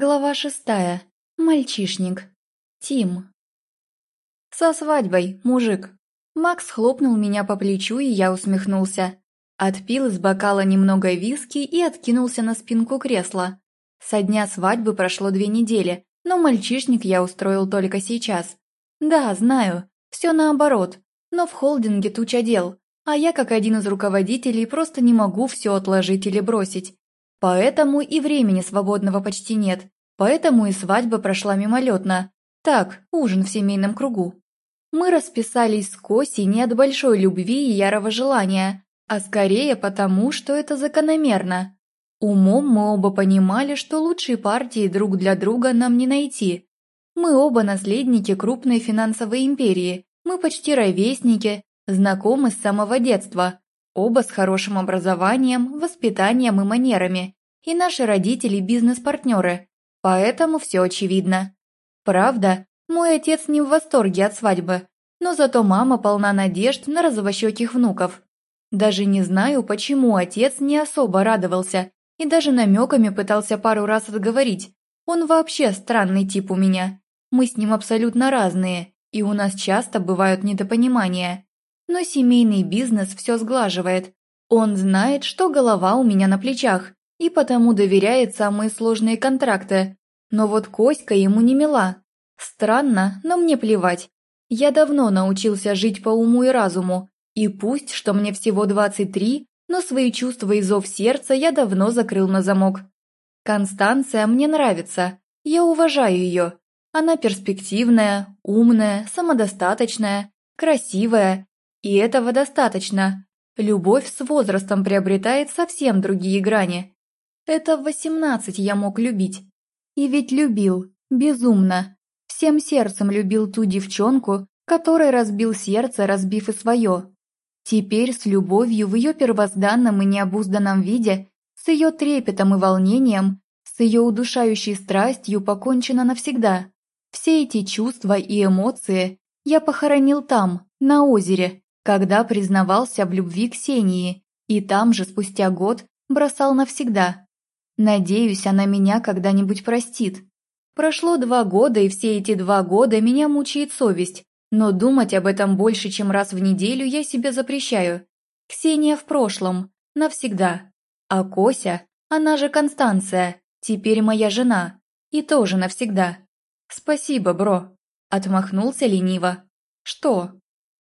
Глава шестая. Мальчишник. Тим. Со свадьбой, мужик. Макс хлопнул меня по плечу, и я усмехнулся. Отпил из бокала немного виски и откинулся на спинку кресла. Со дня свадьбы прошло две недели, но мальчишник я устроил только сейчас. Да, знаю, все наоборот, но в холдинге туча дел, а я как один из руководителей просто не могу все отложить или бросить. Поэтому и времени свободного почти нет, поэтому и свадьба прошла мимолетно. Так, ужин в семейном кругу. Мы расписались с Косей не от большой любви и ярого желания, а скорее потому, что это закономерно. Умом мы оба понимали, что лучшей партии друг для друга нам не найти. Мы оба наследники крупной финансовой империи, мы почти ровесники, знакомы с самого детства, Оба с хорошим образованием, воспитанием и манерами. И наши родители бизнес-партнеры. Поэтому все очевидно. Правда, мой отец не в восторге от свадьбы, но зато мама полна надежд на розовощеких внуков. Даже не знаю, почему отец не особо радовался и даже намеками пытался пару раз отговорить. Он вообще странный тип у меня. Мы с ним абсолютно разные, и у нас часто бывают недопонимания. Но семейный бизнес все сглаживает. Он знает, что голова у меня на плечах, и потому доверяет самые сложные контракты. Но вот Коська ему не мила. Странно, но мне плевать. Я давно научился жить по уму и разуму, и пусть, что мне всего 23, но свои чувства и зов сердца я давно закрыл на замок. Констанция мне нравится, я уважаю ее. Она перспективная, умная, самодостаточная, красивая и этого достаточно. Любовь с возрастом приобретает совсем другие грани. Это в восемнадцать я мог любить. И ведь любил, безумно. Всем сердцем любил ту девчонку, которой разбил сердце, разбив и свое. Теперь с любовью в ее первозданном и необузданном виде, с ее трепетом и волнением, с ее удушающей страстью покончено навсегда. Все эти чувства и эмоции я похоронил там, на озере, когда признавался в любви Ксении, и там же спустя год бросал навсегда. Надеюсь, она меня когда-нибудь простит. Прошло два года, и все эти два года меня мучает совесть, но думать об этом больше, чем раз в неделю я себе запрещаю. Ксения в прошлом, навсегда. А Кося, она же Констанция, теперь моя жена, и тоже навсегда. Спасибо, бро. Отмахнулся лениво. Что?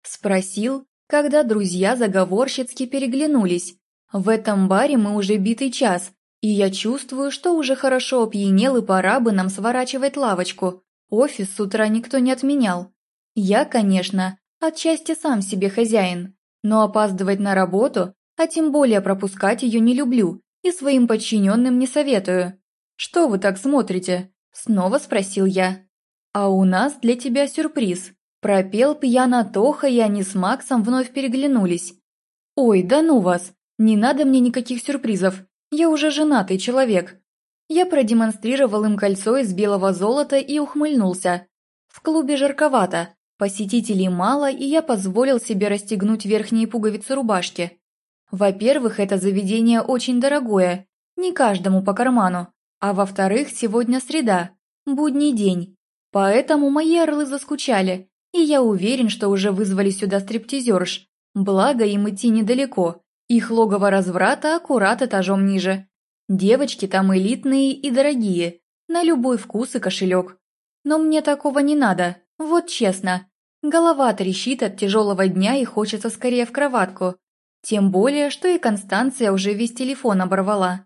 Спросил, когда друзья заговорщицки переглянулись. В этом баре мы уже битый час, и я чувствую, что уже хорошо опьянел и пора бы нам сворачивать лавочку. Офис с утра никто не отменял. Я, конечно, отчасти сам себе хозяин, но опаздывать на работу, а тем более пропускать ее не люблю и своим подчиненным не советую. «Что вы так смотрите?» – снова спросил я. «А у нас для тебя сюрприз», Пропел пьяно Тоха, и они с Максом вновь переглянулись. «Ой, да ну вас! Не надо мне никаких сюрпризов. Я уже женатый человек». Я продемонстрировал им кольцо из белого золота и ухмыльнулся. В клубе жарковато, посетителей мало, и я позволил себе расстегнуть верхние пуговицы рубашки. Во-первых, это заведение очень дорогое, не каждому по карману, а во-вторых, сегодня среда, будний день. Поэтому мои орлы заскучали, и я уверен, что уже вызвали сюда стриптизерш. Благо им идти недалеко. Их логово разврата аккурат этажом ниже. Девочки там элитные и дорогие, на любой вкус и кошелек. Но мне такого не надо, вот честно. Голова трещит от тяжелого дня и хочется скорее в кроватку. Тем более, что и Констанция уже весь телефон оборвала.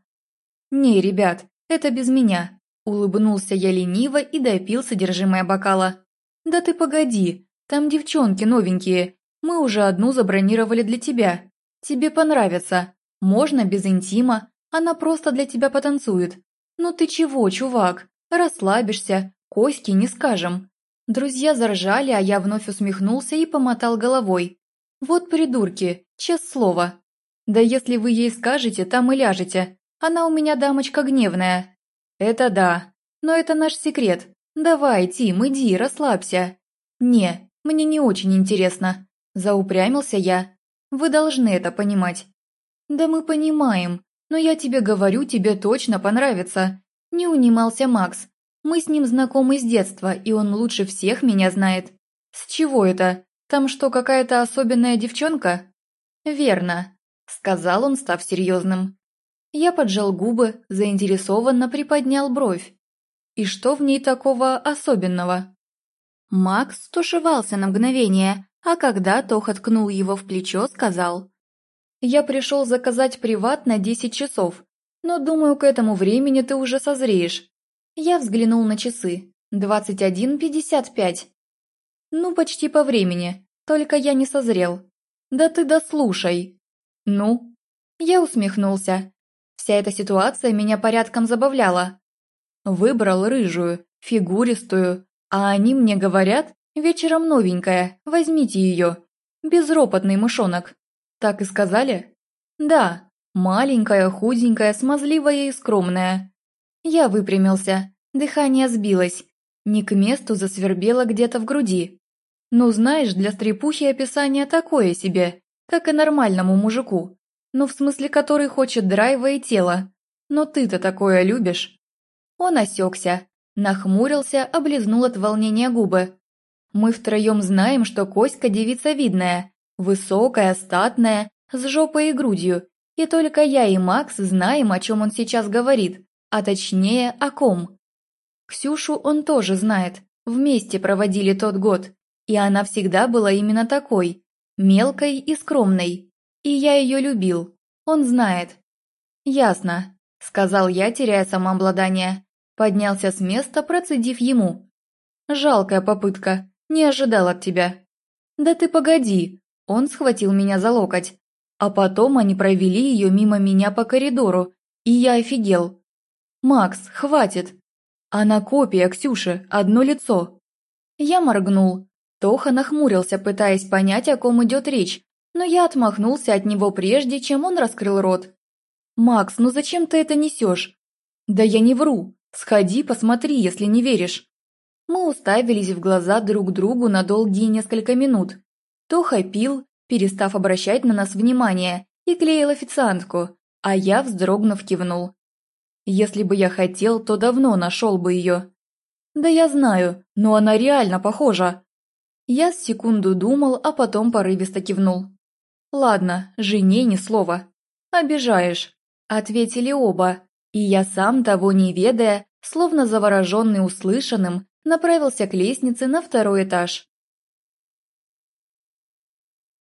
«Не, ребят, это без меня», – улыбнулся я лениво и допил содержимое бокала. «Да ты погоди, там девчонки новенькие, мы уже одну забронировали для тебя. Тебе понравится, можно без интима, она просто для тебя потанцует. Ну ты чего, чувак, расслабишься, Коське не скажем». Друзья заржали, а я вновь усмехнулся и помотал головой. «Вот придурки, честное слово. Да если вы ей скажете, там и ляжете. Она у меня дамочка гневная». «Это да, но это наш секрет. «Давай, Тим, иди, расслабься». «Не, мне не очень интересно», – заупрямился я. «Вы должны это понимать». «Да мы понимаем, но я тебе говорю, тебе точно понравится. Не унимался Макс. Мы с ним знакомы с детства, и он лучше всех меня знает. С чего это? Там что, какая-то особенная девчонка? Верно, сказал он, став серьезным. Я поджал губы, заинтересованно приподнял бровь. И что в ней такого особенного? Макс тушевался на мгновение, а когда Тоха ткнул его в плечо, сказал. «Я пришел заказать приват на 10 часов, но думаю, к этому времени ты уже созреешь». Я взглянул на часы. 21.55. Ну, почти по времени, только я не созрел. Да ты дослушай. Ну? Я усмехнулся. Вся эта ситуация меня порядком забавляла. Выбрал рыжую, фигуристую, а они мне говорят, вечером новенькая, возьмите ее. Безропотный мышонок. Так и сказали? Да, маленькая, худенькая, смазливая и скромная. Я выпрямился, дыхание сбилось, не к месту засвербело где-то в груди. Ну, знаешь, для стрепухи описание такое себе, как и нормальному мужику. Ну, в смысле, который хочет драйва и тела. Но ты-то такое любишь?» Он осекся, нахмурился, облизнул от волнения губы. «Мы втроем знаем, что Коська девица видная, высокая, статная, с жопой и грудью, и только я и Макс знаем, о чем он сейчас говорит, а точнее, о ком. Ксюшу он тоже знает, вместе проводили тот год, и она всегда была именно такой, мелкой и скромной. И я ее любил. Он знает. Ясно, сказал я, теряя самообладание. Поднялся с места, процедив ему. Жалкая попытка. Не ожидал от тебя. Да ты погоди. Он схватил меня за локоть. А потом они провели ее мимо меня по коридору, и я офигел. «Макс, хватит!» Она копия Ксюши, одно лицо. Я моргнул. Тоха нахмурился, пытаясь понять, о ком идет речь, но я отмахнулся от него прежде, чем он раскрыл рот. «Макс, ну зачем ты это несешь?» «Да я не вру. Сходи, посмотри, если не веришь». Мы уставились в глаза друг другу на долгие несколько минут. Тоха пил, перестав обращать на нас внимание, и клеил официантку, а я, вздрогнув, кивнул. Если бы я хотел, то давно нашел бы ее. Да я знаю, но она реально похожа. Я с секунду думал, а потом порывисто кивнул. «Ладно, жене ни слова». «Обижаешь», — ответили оба, и я сам, того не ведая, словно завороженный услышанным, направился к лестнице на второй этаж.